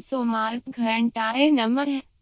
सोमार घंटाए नमः।